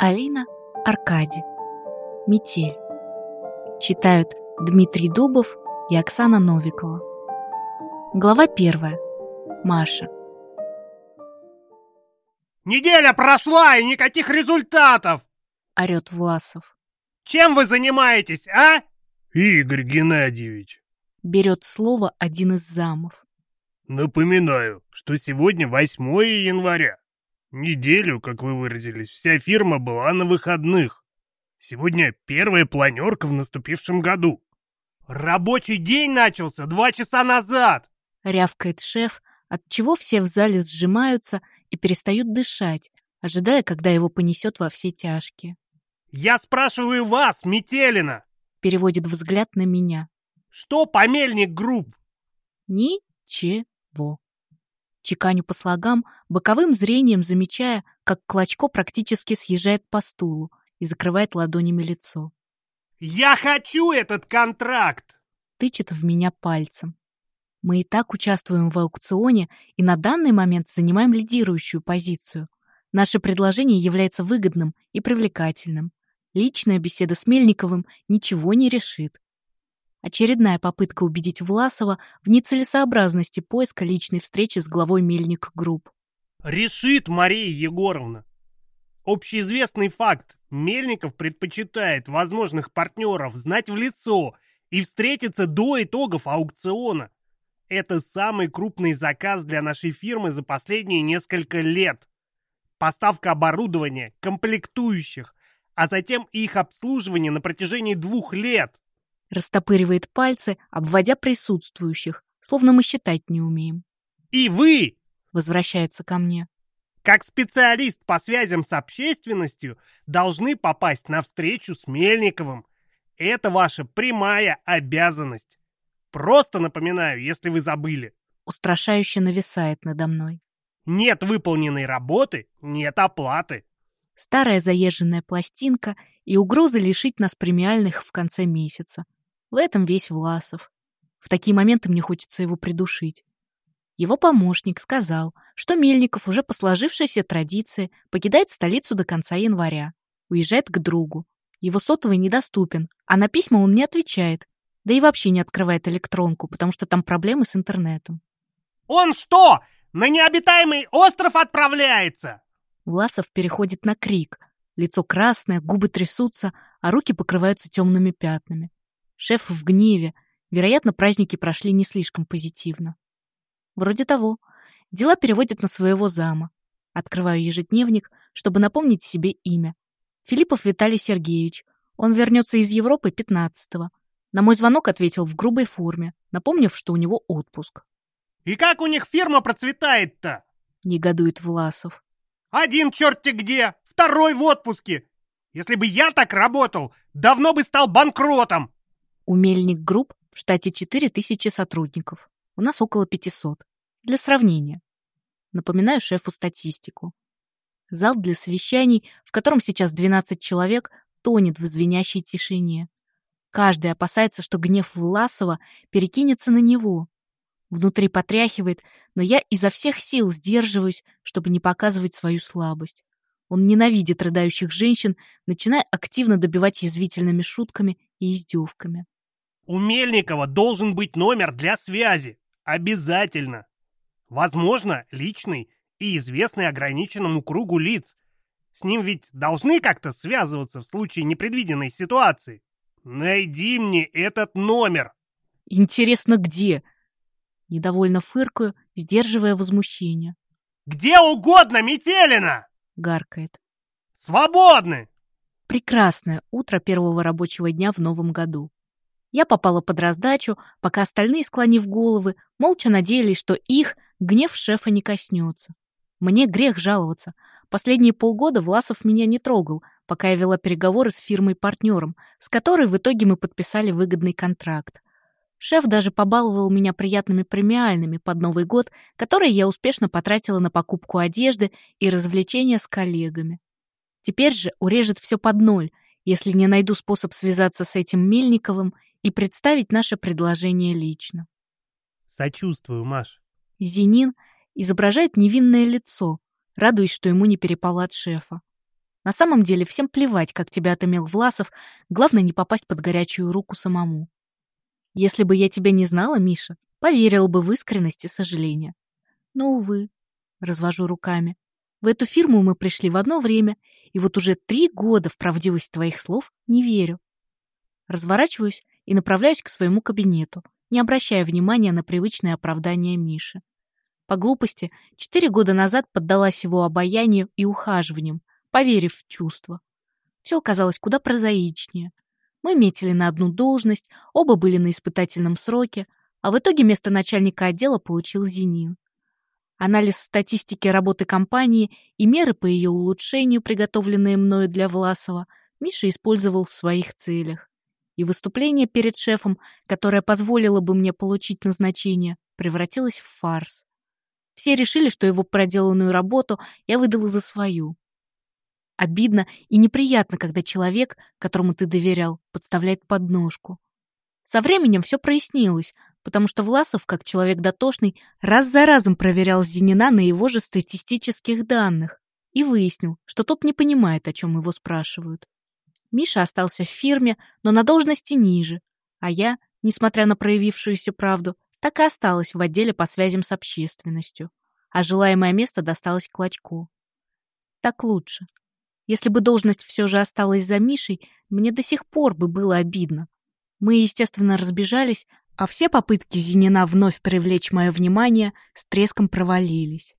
Алина Аркадий. Метель. Читают Дмитрий Дубов и Оксана Новикова. Глава первая. Маша. Неделя прошла и никаких результатов! Орет Власов. Чем вы занимаетесь, а? Игорь Геннадьевич. Берет слово один из замов. Напоминаю, что сегодня 8 января. Неделю, как вы выразились, вся фирма была на выходных. Сегодня первая планерка в наступившем году. Рабочий день начался два часа назад. Рявкает шеф, от чего все в зале сжимаются и перестают дышать, ожидая, когда его понесет во все тяжкие. Я спрашиваю вас, Метелина. Переводит взгляд на меня. Что по мельник групп? Ничего. Чеканю по слогам, боковым зрением замечая, как Клочко практически съезжает по стулу и закрывает ладонями лицо. «Я хочу этот контракт!» Тычет в меня пальцем. Мы и так участвуем в аукционе и на данный момент занимаем лидирующую позицию. Наше предложение является выгодным и привлекательным. Личная беседа с Мельниковым ничего не решит. Очередная попытка убедить Власова в нецелесообразности поиска личной встречи с главой Мельник Групп. Решит Мария Егоровна. Общеизвестный факт. Мельников предпочитает возможных партнеров знать в лицо и встретиться до итогов аукциона. Это самый крупный заказ для нашей фирмы за последние несколько лет. Поставка оборудования, комплектующих, а затем их обслуживание на протяжении двух лет. Растопыривает пальцы, обводя присутствующих, словно мы считать не умеем. И вы, возвращается ко мне, как специалист по связям с общественностью, должны попасть на встречу с Мельниковым. Это ваша прямая обязанность. Просто напоминаю, если вы забыли. Устрашающе нависает надо мной. Нет выполненной работы, нет оплаты. Старая заезженная пластинка и угроза лишить нас премиальных в конце месяца. В этом весь Власов. В такие моменты мне хочется его придушить. Его помощник сказал, что Мельников уже по сложившейся традиции покидает столицу до конца января. Уезжает к другу. Его сотовый недоступен, а на письма он не отвечает. Да и вообще не открывает электронку, потому что там проблемы с интернетом. «Он что, на необитаемый остров отправляется?» Власов переходит на крик. Лицо красное, губы трясутся, а руки покрываются темными пятнами. Шеф в гневе. Вероятно, праздники прошли не слишком позитивно. Вроде того. Дела переводят на своего зама. Открываю ежедневник, чтобы напомнить себе имя. Филиппов Виталий Сергеевич. Он вернется из Европы 15-го. На мой звонок ответил в грубой форме, напомнив, что у него отпуск. «И как у них фирма процветает-то?» — негодует Власов. «Один черти где, второй в отпуске. Если бы я так работал, давно бы стал банкротом!» У Мельник Групп в штате 4000 сотрудников. У нас около 500. Для сравнения. Напоминаю шефу статистику. Зал для совещаний, в котором сейчас 12 человек, тонет в звенящей тишине. Каждый опасается, что гнев Власова перекинется на него. Внутри потряхивает, но я изо всех сил сдерживаюсь, чтобы не показывать свою слабость. Он ненавидит рыдающих женщин, начиная активно добивать язвительными шутками и издевками. У Мельникова должен быть номер для связи. Обязательно. Возможно, личный и известный ограниченному кругу лиц. С ним ведь должны как-то связываться в случае непредвиденной ситуации. Найди мне этот номер. Интересно, где? Недовольно фыркаю, сдерживая возмущение. Где угодно, Метелина! Гаркает. Свободны! Прекрасное утро первого рабочего дня в новом году. Я попала под раздачу, пока остальные, склонив головы, молча надеялись, что их гнев шефа не коснется. Мне грех жаловаться. Последние полгода Власов меня не трогал, пока я вела переговоры с фирмой-партнером, с которой в итоге мы подписали выгодный контракт. Шеф даже побаловал меня приятными премиальными под Новый год, которые я успешно потратила на покупку одежды и развлечения с коллегами. Теперь же урежет все под ноль, если не найду способ связаться с этим Мельниковым и представить наше предложение лично. Сочувствую, Маш. Зенин изображает невинное лицо, радуясь, что ему не перепало от шефа. На самом деле всем плевать, как тебя отымел Власов, главное не попасть под горячую руку самому. Если бы я тебя не знала, Миша, поверила бы в искренность и сожаление. Но, увы, развожу руками. В эту фирму мы пришли в одно время, и вот уже три года в правдивость твоих слов не верю. Разворачиваюсь и направляюсь к своему кабинету, не обращая внимания на привычное оправдание Миши. По глупости, четыре года назад поддалась его обаянию и ухаживаниям, поверив в чувства. Все оказалось куда прозаичнее. Мы метили на одну должность, оба были на испытательном сроке, а в итоге место начальника отдела получил Зенин. Анализ статистики работы компании и меры по ее улучшению, приготовленные мною для Власова, Миша использовал в своих целях. И выступление перед шефом, которое позволило бы мне получить назначение, превратилось в фарс. Все решили, что его проделанную работу я выдала за свою. Обидно и неприятно, когда человек, которому ты доверял, подставляет подножку. Со временем все прояснилось, потому что Власов, как человек дотошный, раз за разом проверял Зенина на его же статистических данных и выяснил, что тот не понимает, о чем его спрашивают. Миша остался в фирме, но на должности ниже, а я, несмотря на проявившуюся правду, так и осталась в отделе по связям с общественностью, а желаемое место досталось Клочко. Так лучше. Если бы должность все же осталась за Мишей, мне до сих пор бы было обидно. Мы, естественно, разбежались, а все попытки Зинина вновь привлечь мое внимание с треском провалились.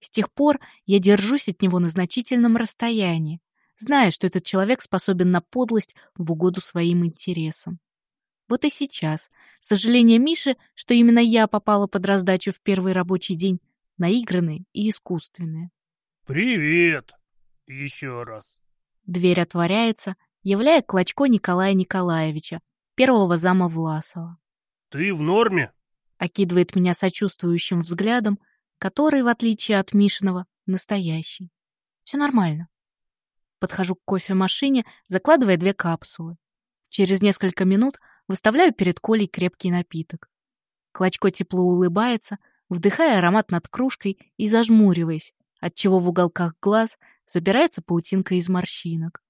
С тех пор я держусь от него на значительном расстоянии, зная, что этот человек способен на подлость в угоду своим интересам. Вот и сейчас сожаление Миши, что именно я попала под раздачу в первый рабочий день, наигранные и искусственные. «Привет! Еще раз!» Дверь отворяется, являя Клочко Николая Николаевича, первого зама Власова. «Ты в норме?» Окидывает меня сочувствующим взглядом, который, в отличие от Мишиного, настоящий. Все нормально. Подхожу к кофемашине, закладывая две капсулы. Через несколько минут выставляю перед Колей крепкий напиток. Клочко тепло улыбается, вдыхая аромат над кружкой и зажмуриваясь, отчего в уголках глаз забирается паутинка из морщинок.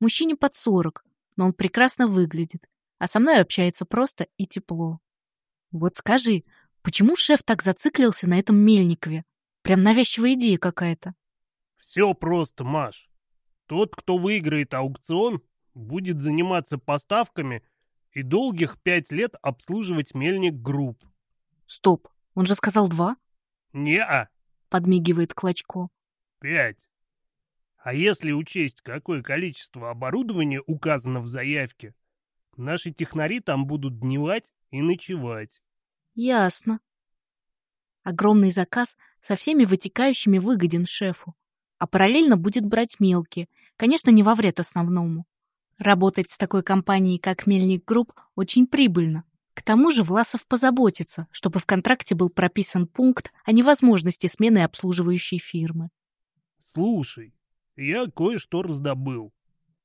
Мужчине под сорок, но он прекрасно выглядит, а со мной общается просто и тепло. Вот скажи, почему шеф так зациклился на этом Мельникове? Прям навязчивая идея какая-то. Все просто, Маш. Тот, кто выиграет аукцион, будет заниматься поставками и долгих пять лет обслуживать Мельник Групп. Стоп, он же сказал два? Не-а. Подмигивает Клочко. Пять. А если учесть, какое количество оборудования указано в заявке, Наши технари там будут дневать и ночевать. Ясно. Огромный заказ со всеми вытекающими выгоден шефу, а параллельно будет брать мелкие, конечно, не во вред основному. Работать с такой компанией, как Мельник Групп, очень прибыльно. К тому же Власов позаботится, чтобы в контракте был прописан пункт о невозможности смены обслуживающей фирмы. «Слушай, я кое-что раздобыл».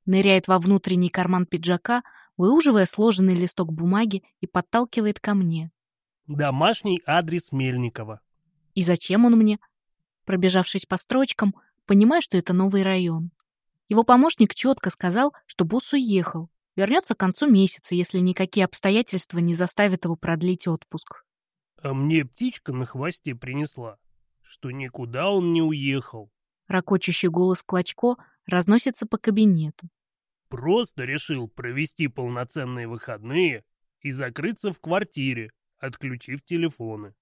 Ныряет во внутренний карман пиджака, выуживая сложенный листок бумаги и подталкивает ко мне. «Домашний адрес Мельникова». «И зачем он мне?» Пробежавшись по строчкам, понимаю, что это новый район. Его помощник четко сказал, что босс уехал. Вернется к концу месяца, если никакие обстоятельства не заставят его продлить отпуск. А мне птичка на хвосте принесла, что никуда он не уехал. Рокочущий голос Клочко разносится по кабинету. Просто решил провести полноценные выходные и закрыться в квартире, отключив телефоны.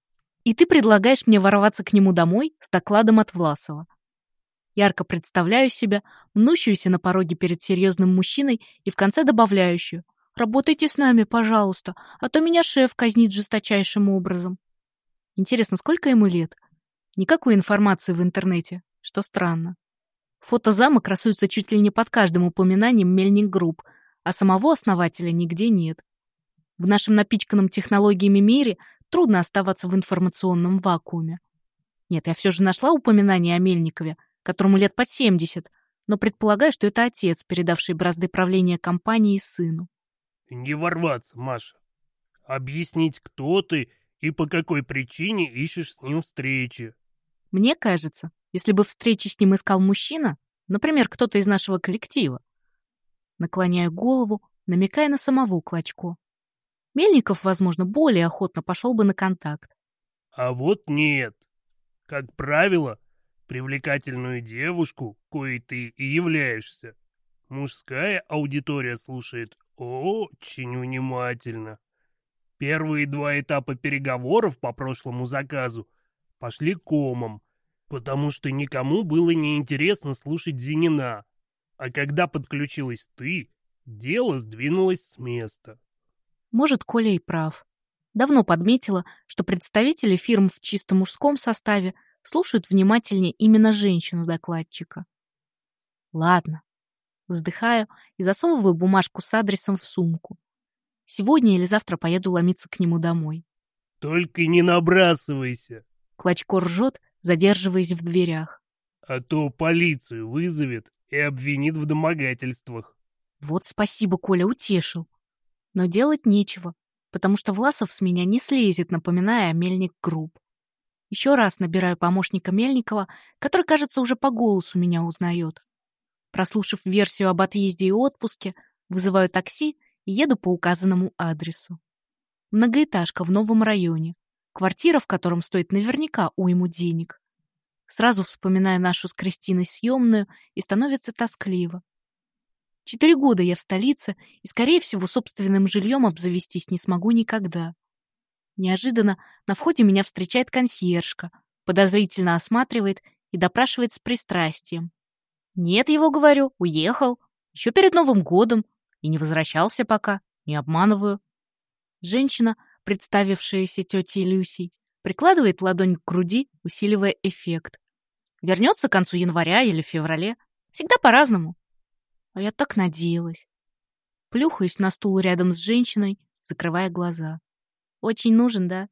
И ты предлагаешь мне ворваться к нему домой с докладом от Власова. Ярко представляю себя, мнущуюся на пороге перед серьезным мужчиной и в конце добавляющую «Работайте с нами, пожалуйста, а то меня шеф казнит жесточайшим образом». Интересно, сколько ему лет? Никакой информации в интернете, что странно. Фото зама красуется чуть ли не под каждым упоминанием Мельник Групп, а самого основателя нигде нет. В нашем напичканном технологиями мире трудно оставаться в информационном вакууме. Нет, я все же нашла упоминание о Мельникове, которому лет под 70, но предполагаю, что это отец, передавший бразды правления компании сыну. Не ворваться, Маша. Объяснить, кто ты и по какой причине ищешь с ним встречи. Мне кажется, если бы встречи с ним искал мужчина, Например, кто-то из нашего коллектива. Наклоняю голову, намекая на самого Клочко. Мельников, возможно, более охотно пошел бы на контакт. А вот нет. Как правило, привлекательную девушку, коей ты и являешься, мужская аудитория слушает очень внимательно. Первые два этапа переговоров по прошлому заказу пошли комом, потому что никому было неинтересно слушать Зинина. А когда подключилась ты, дело сдвинулось с места. Может, Коля и прав. Давно подметила, что представители фирм в чисто мужском составе слушают внимательнее именно женщину-докладчика. Ладно. Вздыхаю и засовываю бумажку с адресом в сумку. Сегодня или завтра поеду ломиться к нему домой. Только не набрасывайся. Клочко ржет, задерживаясь в дверях. А то полицию вызовет и обвинит в домогательствах. Вот спасибо, Коля, утешил. Но делать нечего, потому что Власов с меня не слезет, напоминая Мельник Групп. Еще раз набираю помощника Мельникова, который, кажется, уже по голосу меня узнает. Прослушав версию об отъезде и отпуске, вызываю такси и еду по указанному адресу. Многоэтажка в новом районе. Квартира, в которой стоит наверняка уйму денег. Сразу вспоминаю нашу с Кристиной съемную и становится тоскливо. Четыре года я в столице, и, скорее всего, собственным жильем обзавестись не смогу никогда. Неожиданно на входе меня встречает консьержка, подозрительно осматривает и допрашивает с пристрастием. «Нет, его, говорю, уехал. Еще перед Новым годом. И не возвращался пока. Не обманываю». Женщина, представившаяся тетей Люсей, прикладывает ладонь к груди, усиливая эффект. Вернется к концу января или феврале. Всегда по-разному. А я так надеялась. Плюхаюсь на стул рядом с женщиной, закрывая глаза. Очень нужен, да?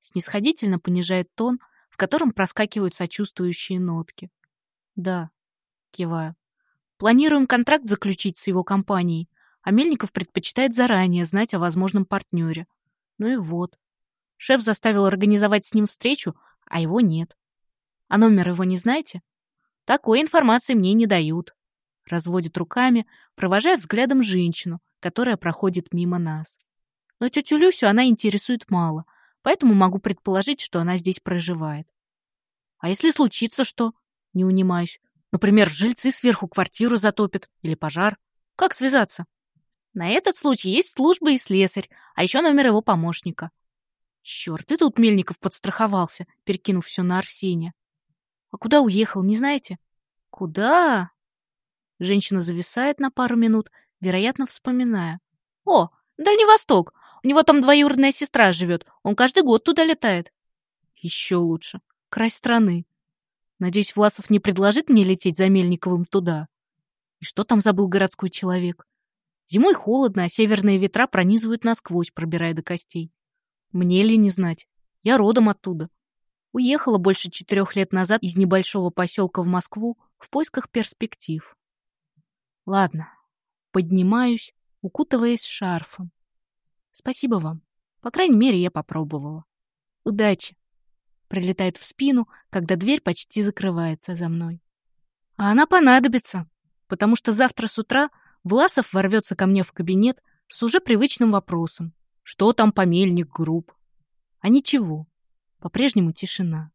Снисходительно понижает тон, в котором проскакивают сочувствующие нотки. Да, киваю. Планируем контракт заключить с его компанией, а Мельников предпочитает заранее знать о возможном партнере. Ну и вот. Шеф заставил организовать с ним встречу, а его нет. А номер его не знаете? Такой информации мне не дают разводит руками, провожая взглядом женщину, которая проходит мимо нас. Но тетю Люсю она интересует мало, поэтому могу предположить, что она здесь проживает. А если случится что? Не унимаюсь. Например, жильцы сверху квартиру затопят или пожар. Как связаться? На этот случай есть служба и слесарь, а еще номер его помощника. Черт, и тут Мельников подстраховался, перекинув все на Арсения. А куда уехал, не знаете? Куда? Женщина зависает на пару минут, вероятно, вспоминая. «О, Дальний Восток! У него там двоюродная сестра живет. Он каждый год туда летает». «Еще лучше. Край страны. Надеюсь, Власов не предложит мне лететь за Мельниковым туда. И что там забыл городской человек? Зимой холодно, а северные ветра пронизывают насквозь, пробирая до костей. Мне ли не знать? Я родом оттуда. Уехала больше четырех лет назад из небольшого поселка в Москву в поисках перспектив. Ладно, поднимаюсь, укутываясь шарфом. Спасибо вам. По крайней мере, я попробовала. Удачи. Прилетает в спину, когда дверь почти закрывается за мной. А она понадобится, потому что завтра с утра Власов ворвется ко мне в кабинет с уже привычным вопросом. Что там по мельник групп? А ничего. По-прежнему тишина.